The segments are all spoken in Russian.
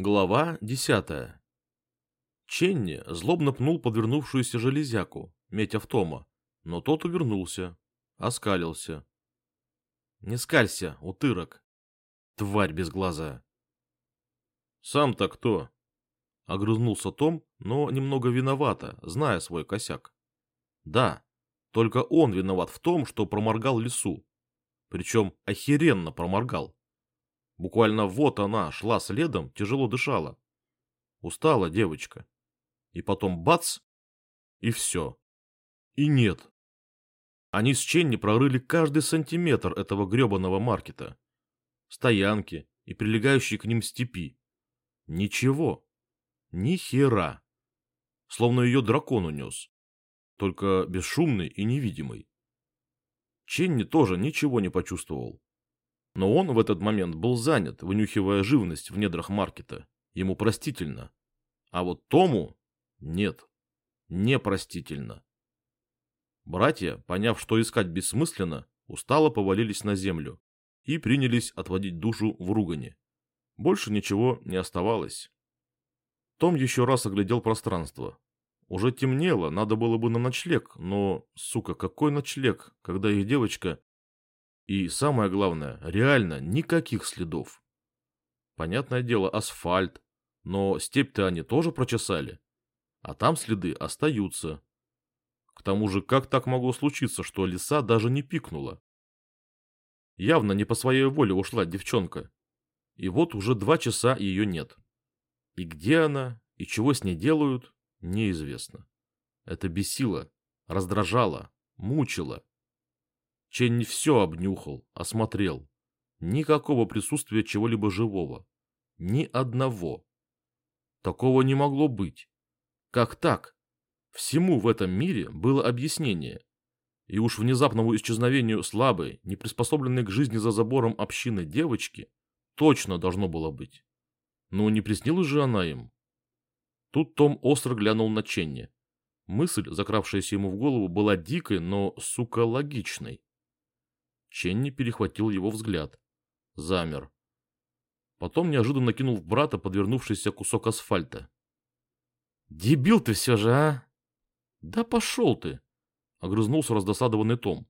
Глава десятая. Ченни злобно пнул подвернувшуюся железяку, метя в Тома, но тот увернулся, оскалился. «Не скалься, утырок, тварь безглазая!» «Сам-то кто?» — огрызнулся Том, но немного виновато, зная свой косяк. «Да, только он виноват в том, что проморгал лесу. Причем охеренно проморгал. Буквально вот она шла следом, тяжело дышала. Устала девочка. И потом бац, и все. И нет. Они с Ченни прорыли каждый сантиметр этого гребаного маркета. Стоянки и прилегающие к ним степи. Ничего. Ни хера. Словно ее дракон унес. Только бесшумный и невидимый. Ченни тоже ничего не почувствовал. Но он в этот момент был занят, вынюхивая живность в недрах маркета. Ему простительно. А вот Тому нет. Непростительно. Братья, поняв, что искать бессмысленно, устало повалились на землю и принялись отводить душу в ругане. Больше ничего не оставалось. Том еще раз оглядел пространство. Уже темнело, надо было бы на ночлег, но, сука, какой ночлег, когда их девочка и самое главное, реально никаких следов. Понятное дело, асфальт, но степь-то они тоже прочесали. А там следы остаются. К тому же, как так могло случиться, что лиса даже не пикнула? Явно не по своей воле ушла девчонка. И вот уже два часа ее нет. И где она, и чего с ней делают, неизвестно. Это бесило, раздражало, мучило. Ченни все обнюхал, осмотрел. Никакого присутствия чего-либо живого. Ни одного. Такого не могло быть. Как так? Всему в этом мире было объяснение. И уж внезапному исчезновению слабой, не приспособленной к жизни за забором общины девочки, точно должно было быть. Но не приснилась же она им. Тут Том остро глянул на Ченни. Мысль, закравшаяся ему в голову, была дикой, но, сука, логичной. Ченни перехватил его взгляд. Замер. Потом неожиданно кинул в брата подвернувшийся кусок асфальта. «Дебил ты все же, а!» «Да пошел ты!» — огрызнулся раздосадованный Том.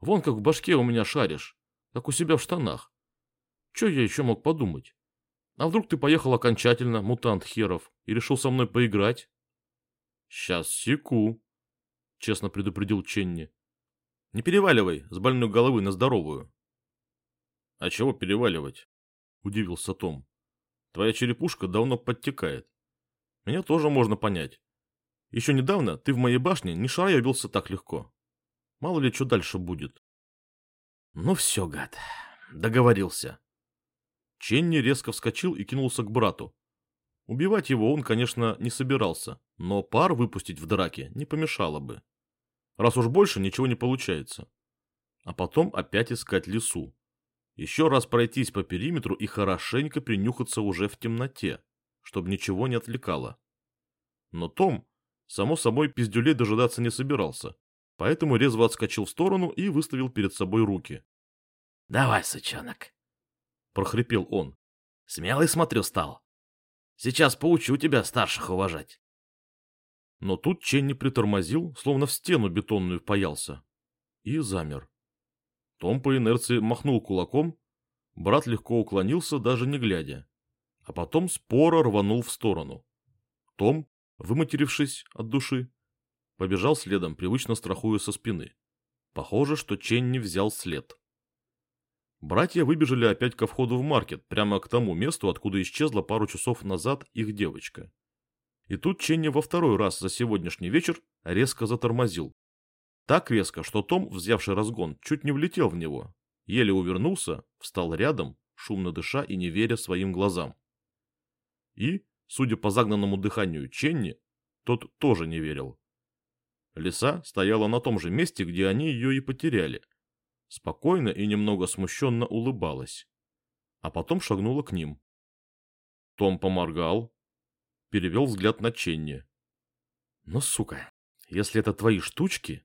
«Вон как в башке у меня шаришь, как у себя в штанах. Че я еще мог подумать? А вдруг ты поехал окончательно, мутант херов, и решил со мной поиграть?» «Сейчас секу», — честно предупредил Ченни. Не переваливай с больной головы на здоровую. — А чего переваливать? — удивился Том. — Твоя черепушка давно подтекает. Меня тоже можно понять. Еще недавно ты в моей башне не шаровился так легко. Мало ли, что дальше будет. — Ну все, гад, договорился. Ченни резко вскочил и кинулся к брату. Убивать его он, конечно, не собирался, но пар выпустить в драке не помешало бы раз уж больше ничего не получается. А потом опять искать лесу. Еще раз пройтись по периметру и хорошенько принюхаться уже в темноте, чтобы ничего не отвлекало. Но Том, само собой, пиздюлей дожидаться не собирался, поэтому резво отскочил в сторону и выставил перед собой руки. — Давай, сучонок, — прохрипел он. — Смелый, смотрю, стал. Сейчас поучу тебя старших уважать. Но тут Ченни притормозил, словно в стену бетонную впаялся. И замер. Том по инерции махнул кулаком, брат легко уклонился, даже не глядя. А потом споро рванул в сторону. Том, выматерившись от души, побежал следом, привычно страхуя со спины. Похоже, что Ченни взял след. Братья выбежали опять ко входу в маркет, прямо к тому месту, откуда исчезла пару часов назад их девочка. И тут Ченни во второй раз за сегодняшний вечер резко затормозил. Так резко, что Том, взявший разгон, чуть не влетел в него. Еле увернулся, встал рядом, шумно дыша и не веря своим глазам. И, судя по загнанному дыханию Ченни, тот тоже не верил. Лиса стояла на том же месте, где они ее и потеряли. Спокойно и немного смущенно улыбалась. А потом шагнула к ним. Том поморгал, перевел взгляд на Ченни. «Ну, сука, если это твои штучки...»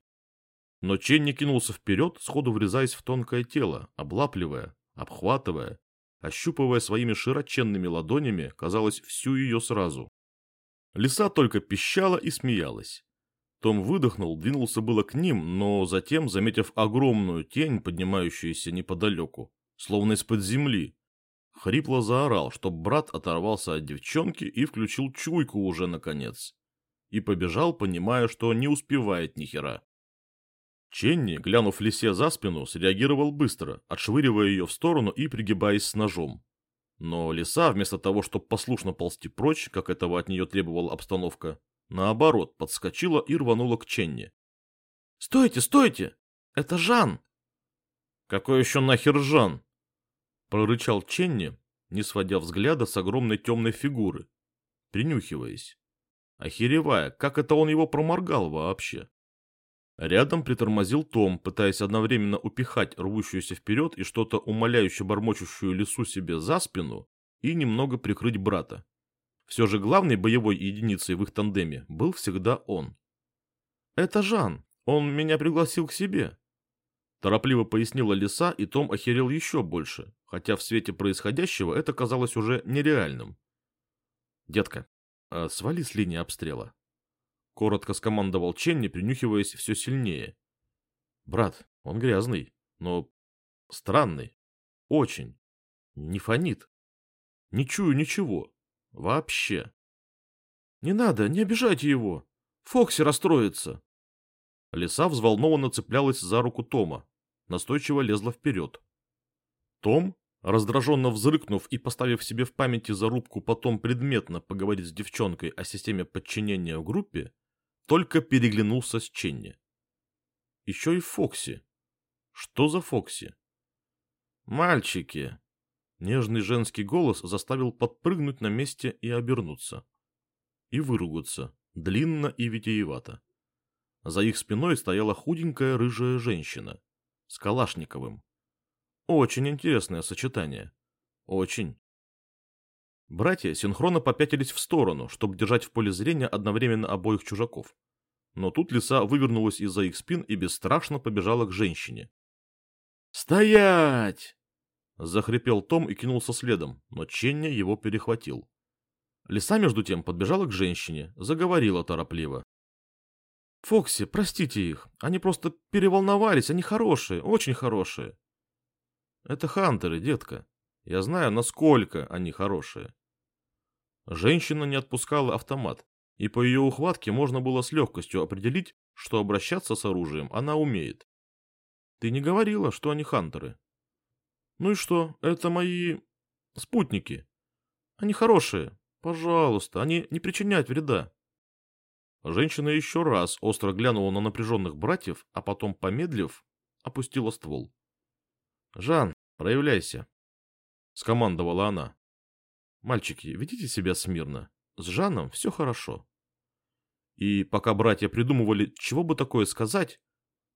Но Ченни кинулся вперед, сходу врезаясь в тонкое тело, облапливая, обхватывая, ощупывая своими широченными ладонями, казалось, всю ее сразу. Лиса только пищала и смеялась. Том выдохнул, двинулся было к ним, но затем, заметив огромную тень, поднимающуюся неподалеку, словно из-под земли, хрипло заорал, чтоб брат оторвался от девчонки и включил чуйку уже наконец. И побежал, понимая, что не успевает ни хера. Ченни, глянув лисе за спину, среагировал быстро, отшвыривая ее в сторону и пригибаясь с ножом. Но лиса, вместо того, чтобы послушно ползти прочь, как этого от нее требовала обстановка, наоборот, подскочила и рванула к Ченни. «Стойте, стойте! Это Жан!» «Какой еще нахер Жан?» Прорычал Ченни, не сводя взгляда с огромной темной фигуры, принюхиваясь. Охеревая, как это он его проморгал вообще? Рядом притормозил Том, пытаясь одновременно упихать рвущуюся вперед и что-то умоляюще бормочущую лису себе за спину и немного прикрыть брата. Все же главной боевой единицей в их тандеме был всегда он. «Это Жан. Он меня пригласил к себе», – торопливо пояснила лиса, и Том охерел еще больше, хотя в свете происходящего это казалось уже нереальным. «Детка, а свали с линии обстрела», Коротко скомандовал Ченни, принюхиваясь все сильнее. Брат, он грязный, но странный. Очень. Не фонит. Не чую ничего. Вообще. Не надо, не обижайте его. Фокси расстроится. Лиса взволнованно цеплялась за руку Тома. Настойчиво лезла вперед. Том, раздраженно взрыкнув и поставив себе в памяти зарубку потом предметно поговорить с девчонкой о системе подчинения в группе, только переглянулся с Ченни. Еще и Фокси. Что за Фокси? Мальчики. Нежный женский голос заставил подпрыгнуть на месте и обернуться. И выругаться, длинно и витиевато. За их спиной стояла худенькая рыжая женщина с Калашниковым. Очень интересное сочетание. Очень. Братья синхронно попятились в сторону, чтобы держать в поле зрения одновременно обоих чужаков. Но тут лиса вывернулась из-за их спин и бесстрашно побежала к женщине. «Стоять!» — захрипел Том и кинулся следом, но Ченни его перехватил. Лиса, между тем, подбежала к женщине, заговорила торопливо. «Фокси, простите их, они просто переволновались, они хорошие, очень хорошие». «Это хантеры, детка», я знаю, насколько они хорошие. Женщина не отпускала автомат, и по ее ухватке можно было с легкостью определить, что обращаться с оружием она умеет. Ты не говорила, что они хантеры? Ну и что, это мои спутники. Они хорошие. Пожалуйста, они не причиняют вреда. Женщина еще раз остро глянула на напряженных братьев, а потом, помедлив, опустила ствол. «Жан, проявляйся», — скомандовала она. «Мальчики, ведите себя смирно. С Жаном все хорошо». И пока братья придумывали, чего бы такое сказать,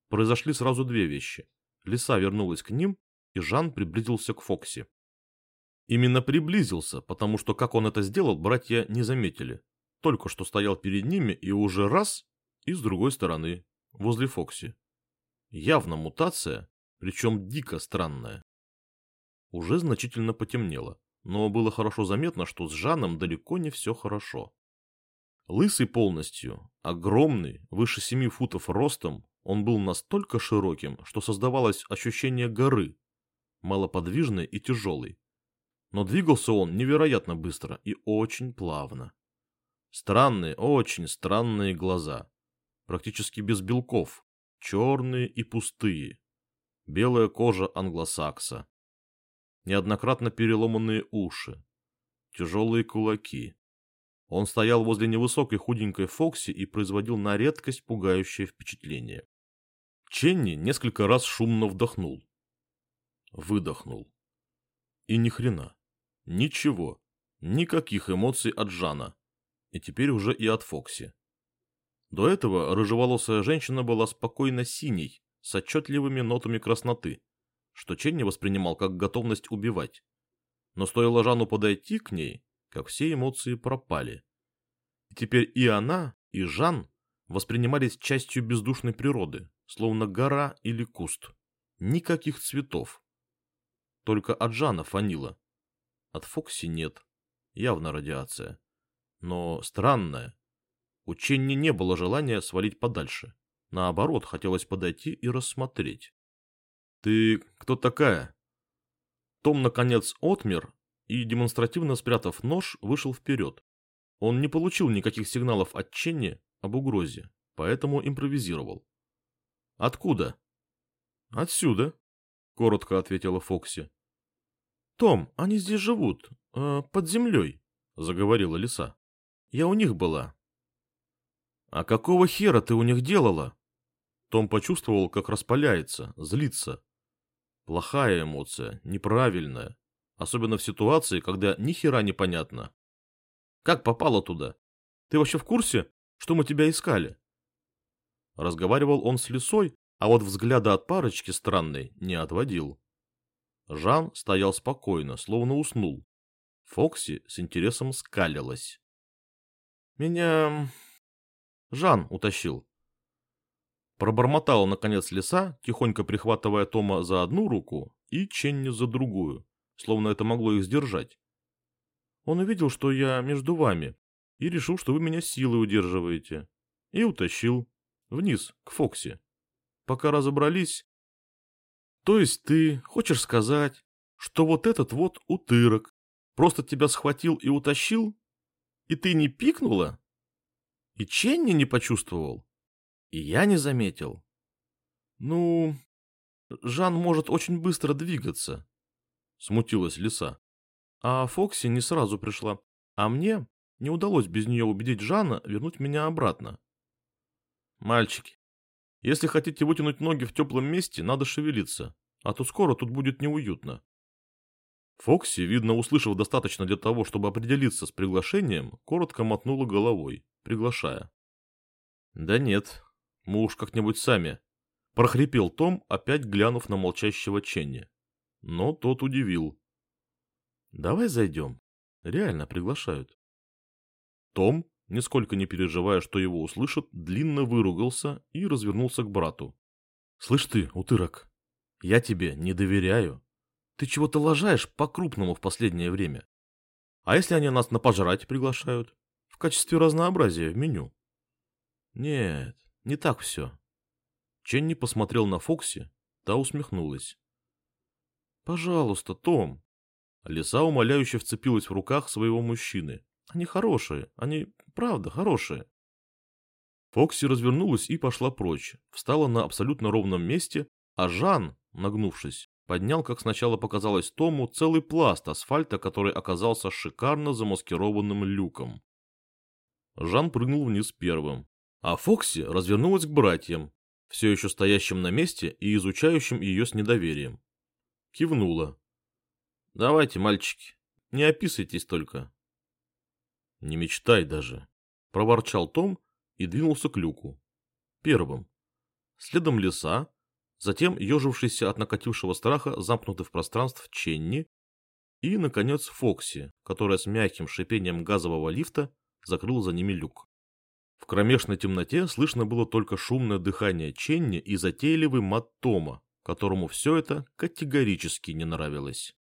произошли сразу две вещи. Лиса вернулась к ним, и Жан приблизился к Фокси. Именно приблизился, потому что как он это сделал, братья не заметили. Только что стоял перед ними и уже раз, и с другой стороны, возле Фокси. Явно мутация, причем дико странная. Уже значительно потемнело, но было хорошо заметно, что с Жаном далеко не все хорошо. Лысый полностью, огромный, выше семи футов ростом, он был настолько широким, что создавалось ощущение горы, малоподвижной и тяжелой. Но двигался он невероятно быстро и очень плавно. Странные, очень странные глаза, практически без белков, черные и пустые. Белая кожа англосакса, неоднократно переломанные уши, тяжелые кулаки. Он стоял возле невысокой худенькой Фокси и производил на редкость пугающее впечатление. Ченни несколько раз шумно вдохнул. Выдохнул. И ни хрена. Ничего. Никаких эмоций от Жана. И теперь уже и от Фокси. До этого рыжеволосая женщина была спокойно синей, с отчетливыми нотами красноты, что Ченни воспринимал как готовность убивать. Но стоило Жану подойти к ней, как все эмоции пропали. И теперь и она, и Жан воспринимались частью бездушной природы, словно гора или куст. Никаких цветов. Только от Жана фанило. От Фокси нет. Явно радиация. Но странная. У Ченни не было желания свалить подальше. Наоборот, хотелось подойти и рассмотреть. «Ты кто такая?» Том, наконец, отмер и, демонстративно спрятав нож, вышел вперед. Он не получил никаких сигналов от Ченни об угрозе, поэтому импровизировал. «Откуда?» «Отсюда», — коротко ответила Фокси. «Том, они здесь живут, э, под землей», — заговорила лиса. «Я у них была». «А какого хера ты у них делала?» Том почувствовал, как распаляется, злится. Плохая эмоция, неправильная. Особенно в ситуации, когда ни хера непонятно. Как попала туда? Ты вообще в курсе, что мы тебя искали? Разговаривал он с лисой, а вот взгляда от парочки странной не отводил. Жан стоял спокойно, словно уснул. Фокси с интересом скалилась. «Меня... Жан утащил». Пробормотал, наконец, лиса, тихонько прихватывая Тома за одну руку и Ченни за другую, словно это могло их сдержать. Он увидел, что я между вами, и решил, что вы меня силой удерживаете. И утащил. Вниз, к Фокси. Пока разобрались... То есть ты хочешь сказать, что вот этот вот утырок просто тебя схватил и утащил? И ты не пикнула? И Ченни не почувствовал? И я не заметил? Ну, Жан может очень быстро двигаться, смутилась лиса. А Фокси не сразу пришла, а мне не удалось без нее убедить Жана вернуть меня обратно. Мальчики, если хотите вытянуть ноги в теплом месте, надо шевелиться, а то скоро тут будет неуютно. Фокси, видно, услышав достаточно для того, чтобы определиться с приглашением, коротко мотнула головой, приглашая. «Да нет, мы уж как-нибудь сами», — прохрипел Том, опять глянув на молчащего Ченни. Но тот удивил. «Давай зайдем. Реально приглашают». Том, нисколько не переживая, что его услышат, длинно выругался и развернулся к брату. «Слышь ты, утырок, я тебе не доверяю. Ты чего-то лажаешь по-крупному в последнее время. А если они нас на пожрать приглашают? В качестве разнообразия в меню?» «Нет, не так все». Ченни посмотрел на Фокси, та усмехнулась. «Пожалуйста, Том». Лиса умоляюще вцепилась в руках своего мужчины. «Они хорошие, они Правда, хорошая. Фокси развернулась и пошла прочь, встала на абсолютно ровном месте, а Жан, нагнувшись, поднял, как сначала показалось Тому, целый пласт асфальта, который оказался шикарно замаскированным люком. Жан прыгнул вниз первым, а Фокси развернулась к братьям, все еще стоящим на месте и изучающим ее с недоверием. Кивнула. «Давайте, мальчики, не описывайтесь только, «Не мечтай даже», — проворчал Том и двинулся к люку. Первым. Следом леса, затем ежившийся от накатившего страха замкнутый в пространств Ченни и, наконец, Фокси, которая с мягким шипением газового лифта закрыла за ними люк. В кромешной темноте слышно было только шумное дыхание Ченни и затейливый мат Тома, которому все это категорически не нравилось.